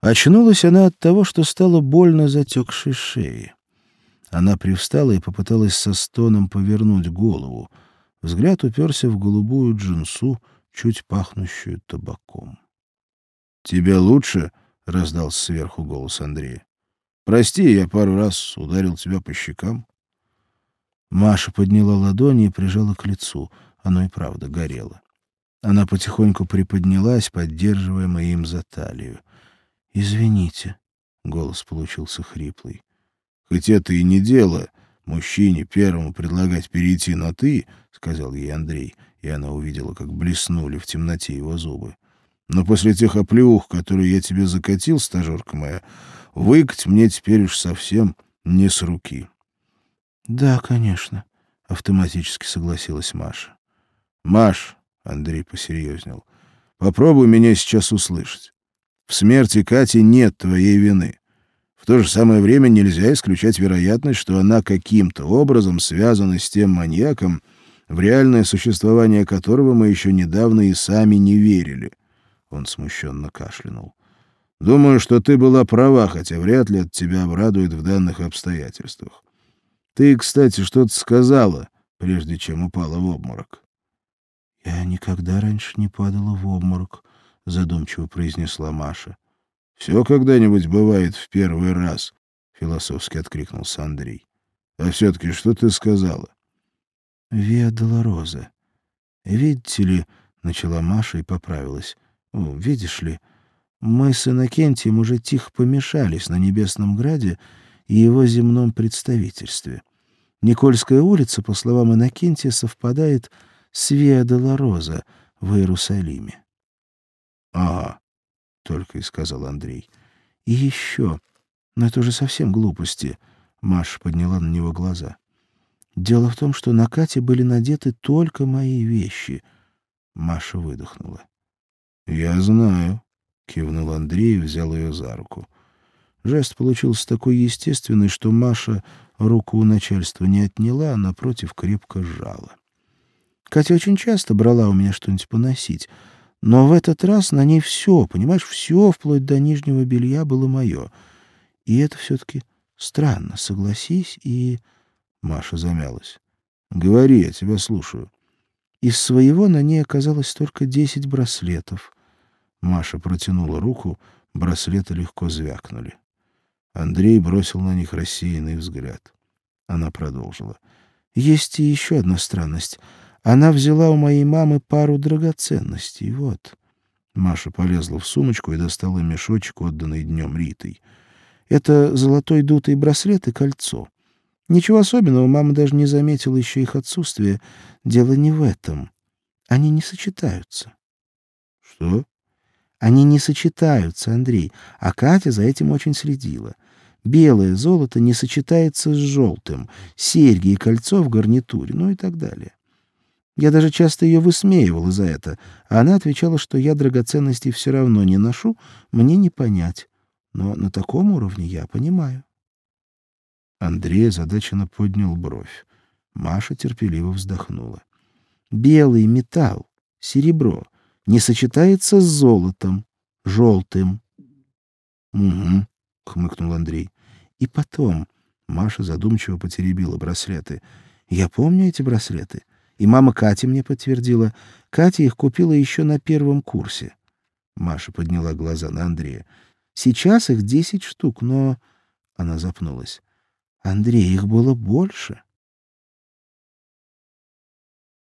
Очнулась она от того, что стало больно затекшей шеи. Она привстала и попыталась со стоном повернуть голову. Взгляд уперся в голубую джинсу, чуть пахнущую табаком. — Тебе лучше? — раздался сверху голос Андрея. — Прости, я пару раз ударил тебя по щекам. Маша подняла ладони и прижала к лицу. Оно и правда горело. Она потихоньку приподнялась, поддерживаемая им за талию. «Извините», — голос получился хриплый. «Хоть это и не дело, мужчине первому предлагать перейти на «ты», — сказал ей Андрей, и она увидела, как блеснули в темноте его зубы. «Но после тех оплеух, которые я тебе закатил, стажерка моя, выкать мне теперь уж совсем не с руки». «Да, конечно», — автоматически согласилась Маша. «Маш», — Андрей посерьезнел, — «попробуй меня сейчас услышать. В смерти Кати нет твоей вины. В то же самое время нельзя исключать вероятность, что она каким-то образом связана с тем маньяком, в реальное существование которого мы еще недавно и сами не верили. Он смущенно кашлянул. Думаю, что ты была права, хотя вряд ли от тебя обрадует в данных обстоятельствах. Ты, кстати, что-то сказала, прежде чем упала в обморок. Я никогда раньше не падала в обморок, — задумчиво произнесла Маша. — Все когда-нибудь бывает в первый раз, — философски откликнулся Андрей. — А все-таки что ты сказала? — Виа Долороза. Видите ли, — начала Маша и поправилась. — Видишь ли, мы с Иннокентием уже тихо помешались на Небесном Граде и его земном представительстве. Никольская улица, по словам Иннокентия, совпадает с Виа Долороза в Иерусалиме. Ага, только и сказал Андрей. И еще, но это уже совсем глупости. Маша подняла на него глаза. Дело в том, что на Кате были надеты только мои вещи. Маша выдохнула. Я знаю, кивнул Андрей и взял ее за руку. Жест получился такой естественный, что Маша руку у начальства не отняла, а напротив крепко сжала. Катя очень часто брала у меня что-нибудь поносить — но в этот раз на ней все, понимаешь, все, вплоть до нижнего белья, было мое. И это все-таки странно, согласись, и... Маша замялась. «Говори, я тебя слушаю». Из своего на ней оказалось только десять браслетов. Маша протянула руку, браслеты легко звякнули. Андрей бросил на них рассеянный взгляд. Она продолжила. «Есть и еще одна странность. Она взяла у моей мамы пару драгоценностей. Вот. Маша полезла в сумочку и достала мешочек, отданный днем Ритой. Это золотой дутый браслет и кольцо. Ничего особенного, мама даже не заметила еще их отсутствие. Дело не в этом. Они не сочетаются. Что? Они не сочетаются, Андрей, а Катя за этим очень следила. Белое золото не сочетается с желтым, серьги и кольцо в гарнитуре, ну и так далее. Я даже часто ее высмеивал за это, а она отвечала, что я драгоценностей все равно не ношу, мне не понять. Но на таком уровне я понимаю. Андрей озадаченно поднял бровь. Маша терпеливо вздохнула. Белый металл, серебро, не сочетается с золотом, желтым. — Угу, — хмыкнул Андрей. — И потом... Маша задумчиво потеребила браслеты. — Я помню эти браслеты. И мама Кати мне подтвердила. Катя их купила еще на первом курсе. Маша подняла глаза на Андрея. Сейчас их десять штук, но... Она запнулась. Андрей, их было больше.